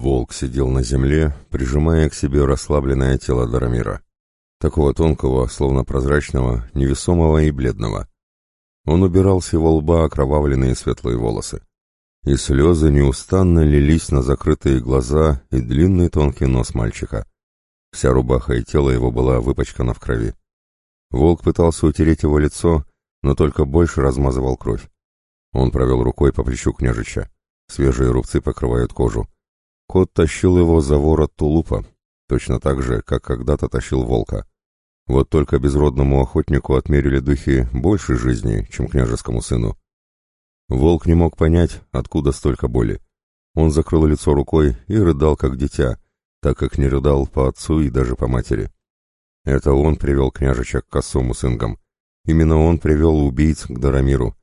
Волк сидел на земле, прижимая к себе расслабленное тело Дарамира. Такого тонкого, словно прозрачного, невесомого и бледного. Он убирал с его лба окровавленные светлые волосы. И слезы неустанно лились на закрытые глаза и длинный тонкий нос мальчика. Вся рубаха и тело его была выпачкана в крови. Волк пытался утереть его лицо, но только больше размазывал кровь. Он провел рукой по плечу княжича. Свежие рубцы покрывают кожу. Кот тащил его за ворот тулупа, точно так же, как когда-то тащил волка. Вот только безродному охотнику отмерили духи больше жизни, чем княжескому сыну. Волк не мог понять, откуда столько боли. Он закрыл лицо рукой и рыдал, как дитя, так как не рыдал по отцу и даже по матери. Это он привел княжича к косому с Ингом. Именно он привел убийц к Дарамиру.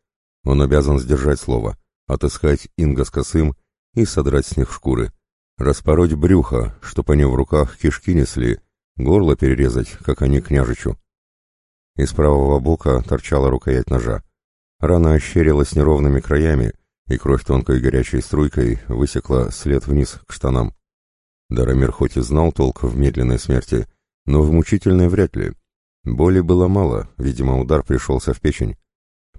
Он обязан сдержать слово, отыскать Инга с косым и содрать с них шкуры. Распороть брюхо, чтоб они в руках кишки несли, горло перерезать, как они княжичу. Из правого бока торчала рукоять ножа. Рана ощерилась неровными краями, и кровь тонкой горячей струйкой высекла след вниз к штанам. Дарамир хоть и знал толк в медленной смерти, но в мучительной вряд ли. Боли было мало, видимо, удар пришелся в печень.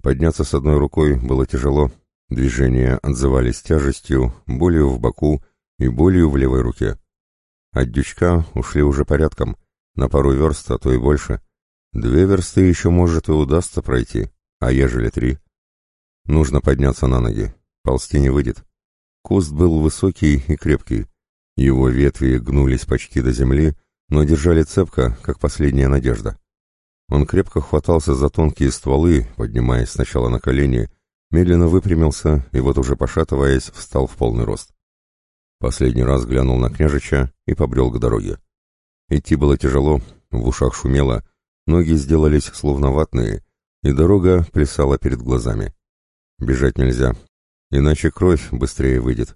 Подняться с одной рукой было тяжело, движения отзывались тяжестью, болью в боку и болью в левой руке. От дючка ушли уже порядком, на пару верст, а то и больше. Две версты еще, может, и удастся пройти, а ежели три? Нужно подняться на ноги, ползти не выйдет. Куст был высокий и крепкий, его ветви гнулись почти до земли, но держали цепко, как последняя надежда. Он крепко хватался за тонкие стволы, поднимаясь сначала на колени, медленно выпрямился и вот уже пошатываясь, встал в полный рост. Последний раз глянул на княжича и побрел к дороге. Идти было тяжело, в ушах шумело, ноги сделались словно ватные, и дорога плясала перед глазами. Бежать нельзя, иначе кровь быстрее выйдет.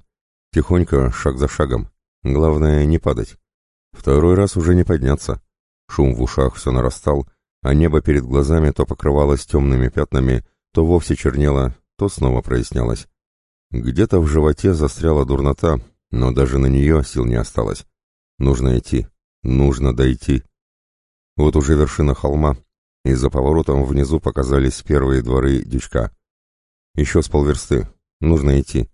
Тихонько, шаг за шагом, Главное, не падать. Второй раз уже не подняться. Шум в ушах все нарастал, а небо перед глазами то покрывалось темными пятнами, то вовсе чернело, то снова прояснялось. Где-то в животе застряла дурнота, но даже на нее сил не осталось. Нужно идти, нужно дойти. Вот уже вершина холма, и за поворотом внизу показались первые дворы дючка. Еще с полверсты. Нужно идти.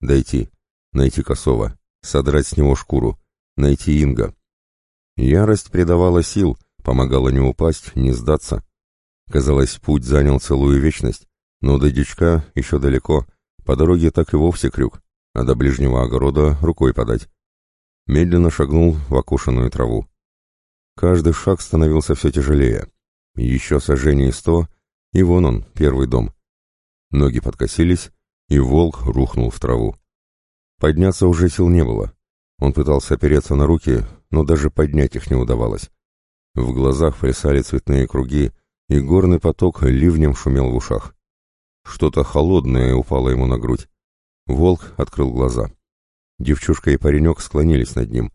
Дойти. Найти косого содрать с него шкуру, найти Инга. Ярость придавала сил, помогала не упасть, не сдаться. Казалось, путь занял целую вечность, но до дичка еще далеко, по дороге так и вовсе крюк, а до ближнего огорода рукой подать. Медленно шагнул в окушенную траву. Каждый шаг становился все тяжелее. Еще сожжение сто, и вон он, первый дом. Ноги подкосились, и волк рухнул в траву. Подняться уже сил не было. Он пытался опереться на руки, но даже поднять их не удавалось. В глазах плясали цветные круги, и горный поток ливнем шумел в ушах. Что-то холодное упало ему на грудь. Волк открыл глаза. Девчушка и паренек склонились над ним.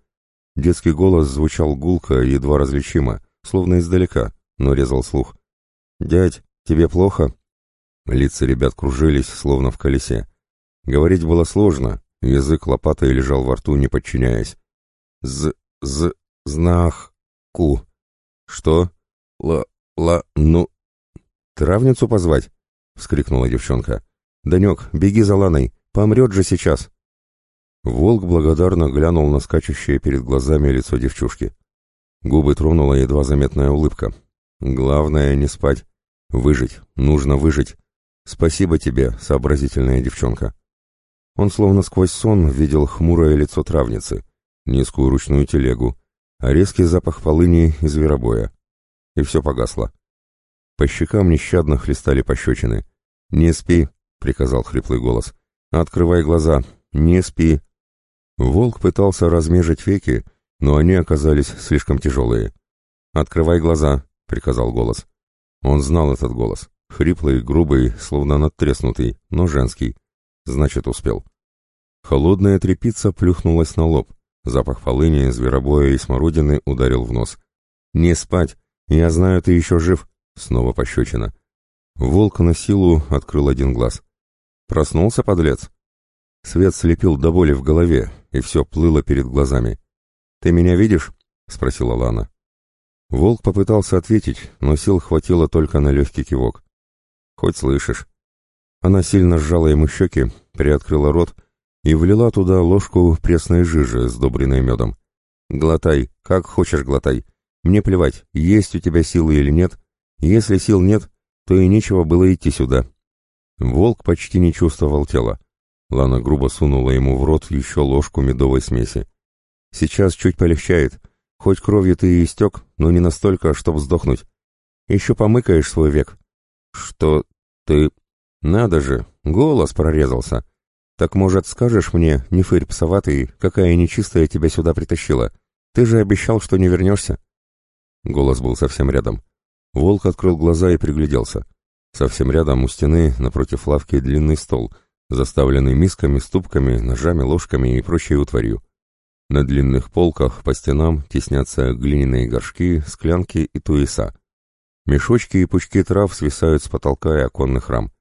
Детский голос звучал гулко, едва различимо, словно издалека, но резал слух. «Дядь, тебе плохо?» Лица ребят кружились, словно в колесе. Говорить было сложно, Язык лопатой лежал во рту, не подчиняясь. З... з... знах... ку... Что? Ла... ла... ну... Травницу позвать? — вскрикнула девчонка. «Данек, беги за Ланой, помрет же сейчас!» Волк благодарно глянул на скачущее перед глазами лицо девчушки. Губы тронула едва заметная улыбка. «Главное — не спать. Выжить. Нужно выжить. Спасибо тебе, сообразительная девчонка». Он словно сквозь сон видел хмурое лицо травницы, низкую ручную телегу, а резкий запах полыни и зверобоя. И все погасло. По щекам нещадно хлестали пощечины. «Не спи», — приказал хриплый голос. «Открывай глаза. Не спи». Волк пытался размежить веки, но они оказались слишком тяжелые. «Открывай глаза», — приказал голос. Он знал этот голос. Хриплый, грубый, словно надтреснутый, но женский. Значит, успел. Холодная трепица плюхнулась на лоб. Запах полыни, зверобоя и смородины ударил в нос. «Не спать! Я знаю, ты еще жив!» Снова пощечина. Волк на силу открыл один глаз. «Проснулся, подлец?» Свет слепил до боли в голове, и все плыло перед глазами. «Ты меня видишь?» — спросила Лана. Волк попытался ответить, но сил хватило только на легкий кивок. «Хоть слышишь». Она сильно сжала ему щеки, приоткрыла рот и влила туда ложку пресной жижи, сдобренной медом. «Глотай, как хочешь глотай. Мне плевать, есть у тебя силы или нет. Если сил нет, то и нечего было идти сюда». Волк почти не чувствовал тела. Лана грубо сунула ему в рот еще ложку медовой смеси. «Сейчас чуть полегчает. Хоть кровью ты и истек, но не настолько, чтоб сдохнуть. Еще помыкаешь свой век». «Что ты...» «Надо же, голос прорезался. Так, может, скажешь мне, не фырь псоватый, какая нечистая тебя сюда притащила? Ты же обещал, что не вернешься». Голос был совсем рядом. Волк открыл глаза и пригляделся. Совсем рядом у стены, напротив лавки, длинный стол, заставленный мисками, ступками, ножами, ложками и прочей утварью. На длинных полках по стенам теснятся глиняные горшки, склянки и туеса. Мешочки и пучки трав свисают с потолка и оконных рам.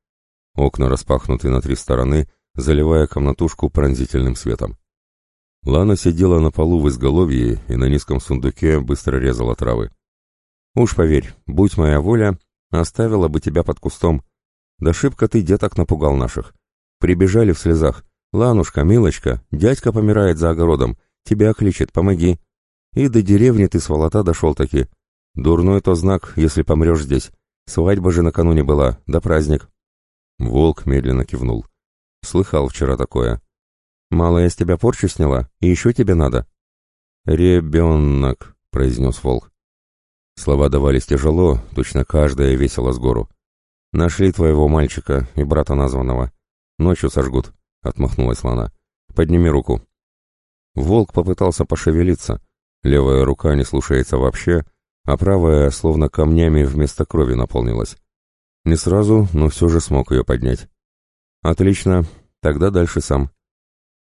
Окна распахнуты на три стороны, заливая комнатушку пронзительным светом. Лана сидела на полу в изголовье и на низком сундуке быстро резала травы. «Уж поверь, будь моя воля, оставила бы тебя под кустом. Да шибко ты деток напугал наших. Прибежали в слезах. Ланушка, милочка, дядька помирает за огородом. Тебя кличет, помоги. И до деревни ты сволота дошел таки. Дурной то знак, если помрешь здесь. Свадьба же накануне была, да праздник. Волк медленно кивнул. Слыхал вчера такое. Мало я с тебя порчу сняла, и еще тебе надо. Ребенок, произнес волк. Слова давались тяжело, точно каждая весила с гору. «Нашли твоего мальчика и брата названного. Ночью сожгут», — отмахнулась Лана. «Подними руку». Волк попытался пошевелиться. Левая рука не слушается вообще, а правая словно камнями вместо крови наполнилась. Не сразу, но все же смог ее поднять. «Отлично, тогда дальше сам».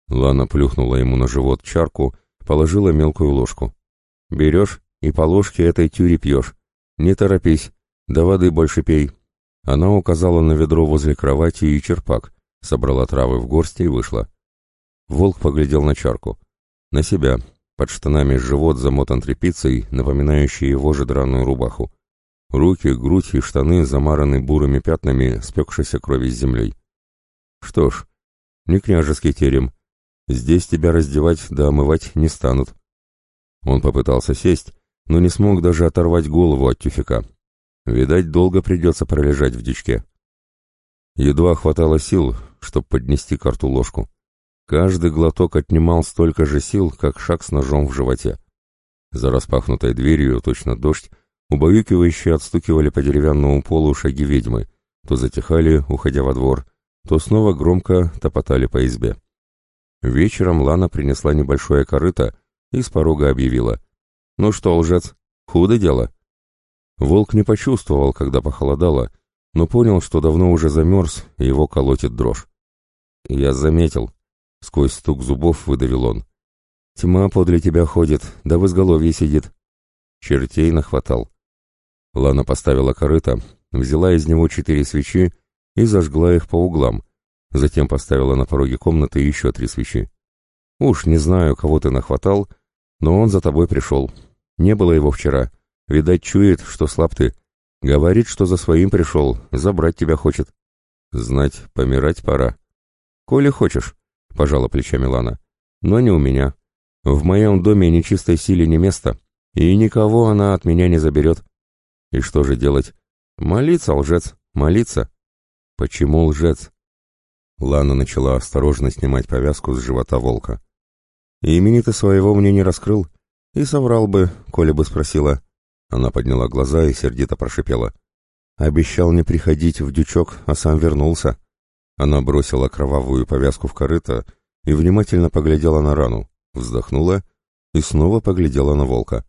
Лана плюхнула ему на живот чарку, положила мелкую ложку. «Берешь и по ложке этой тюри пьешь. Не торопись, да воды больше пей». Она указала на ведро возле кровати и черпак, собрала травы в горсти и вышла. Волк поглядел на чарку. На себя. Под штанами живот замотан тряпицей, напоминающей его же драную рубаху. Руки, грудь и штаны замараны бурыми пятнами спекшейся крови с землей. Что ж, не княжеский терем. Здесь тебя раздевать да омывать не станут. Он попытался сесть, но не смог даже оторвать голову от тюфика. Видать, долго придется пролежать в дичке. Едва хватало сил, чтобы поднести карту ложку. Каждый глоток отнимал столько же сил, как шаг с ножом в животе. За распахнутой дверью, точно дождь, убаюкивающие отстукивали по деревянному полу шаги ведьмы, то затихали, уходя во двор, то снова громко топотали по избе. Вечером Лана принесла небольшое корыто и с порога объявила. «Ну что, лжец, худо дело?» Волк не почувствовал, когда похолодало, но понял, что давно уже замерз, и его колотит дрожь. «Я заметил», — сквозь стук зубов выдавил он. «Тьма подле тебя ходит, да в изголовье сидит». Чертей нахватал. Лана поставила корыто, взяла из него четыре свечи и зажгла их по углам, затем поставила на пороге комнаты еще три свечи. «Уж не знаю, кого ты нахватал, но он за тобой пришел. Не было его вчера. Видать, чует, что слаб ты. Говорит, что за своим пришел, забрать тебя хочет. Знать, помирать пора. Коли хочешь, — пожала плечами Лана. Но не у меня. В моем доме нечистой силе не место, и никого она от меня не заберет. И что же делать? Молиться, лжец, молиться. Почему лжец? Лана начала осторожно снимать повязку с живота волка. Имени ты своего мне не раскрыл, и соврал бы, коли бы спросила. Она подняла глаза и сердито прошипела. Обещал не приходить в дючок, а сам вернулся. Она бросила кровавую повязку в корыто и внимательно поглядела на рану, вздохнула и снова поглядела на волка.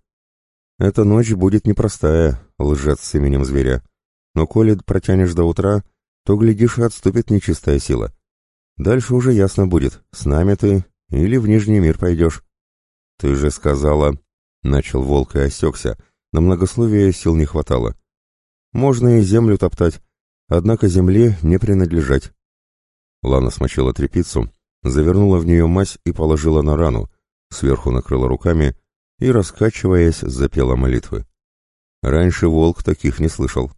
«Эта ночь будет непростая, лжец с именем зверя. Но коли протянешь до утра, то, глядишь, и отступит нечистая сила. Дальше уже ясно будет, с нами ты или в Нижний мир пойдешь». «Ты же сказала...» — начал волк и осекся, на многословие сил не хватало. «Можно и землю топтать, однако земле не принадлежать». Лана смочила тряпицу, завернула в нее мазь и положила на рану, сверху накрыла руками и, раскачиваясь, запела молитвы. Раньше волк таких не слышал.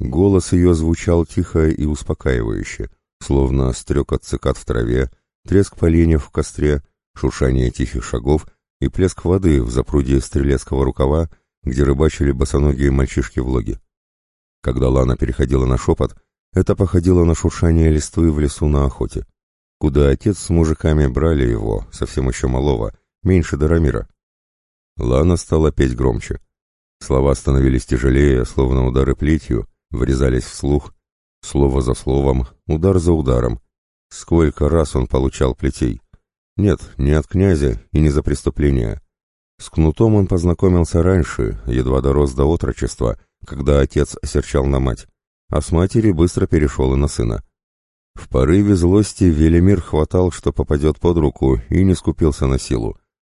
Голос ее звучал тихо и успокаивающе, словно стрекот цикад в траве, треск поленьев в костре, шуршание тихих шагов и плеск воды в запруде стрелецкого рукава, где рыбачили босоногие мальчишки в логе. Когда Лана переходила на шепот, это походило на шуршание листвы в лесу на охоте, куда отец с мужиками брали его, совсем еще малого, меньше Дарамира. Лана стала петь громче. Слова становились тяжелее, словно удары плетью, врезались в слух, слово за словом, удар за ударом. Сколько раз он получал плетей? Нет, не от князя и не за преступления. С кнутом он познакомился раньше, едва дорос до отрочества, когда отец осерчал на мать, а с матери быстро перешел и на сына. В порыве злости Велимир хватал, что попадет под руку, и не скупился на силу.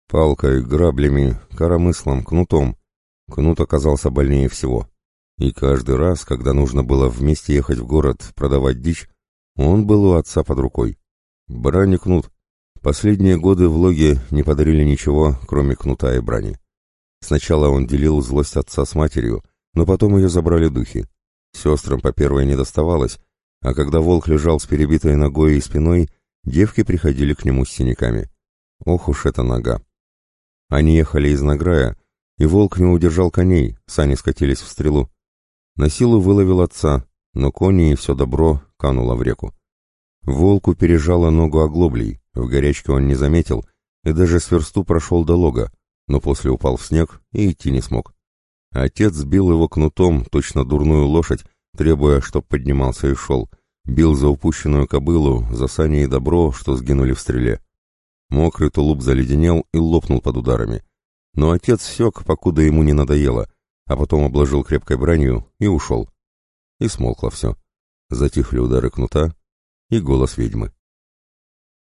Палкой, граблями, коромыслом, кнутом. Кнут оказался больнее всего. И каждый раз, когда нужно было вместе ехать в город продавать дичь, он был у отца под рукой. Брани кнут. Последние годы в логе не подарили ничего, кроме кнута и брани. Сначала он делил злость отца с матерью, но потом ее забрали духи. Сестрам по первой не доставалось, а когда волк лежал с перебитой ногой и спиной, девки приходили к нему с синяками. Ох уж эта нога! Они ехали из награя, и волк не удержал коней, сани скатились в стрелу. На силу выловил отца, но кони и все добро кануло в реку. Волку пережало ногу оглоблей, в горячке он не заметил, и даже с версту прошел до лога, но после упал в снег и идти не смог. Отец сбил его кнутом, точно дурную лошадь, требуя, чтоб поднимался и шел. Бил за упущенную кобылу, за сани и добро, что сгинули в стреле. Мокрый тулуп заледенел и лопнул под ударами. Но отец сёк, покуда ему не надоело, а потом обложил крепкой бранью и ушел. И смолкло все. Затихли удары кнута и голос ведьмы.